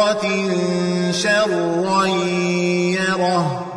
ذرة شرا يره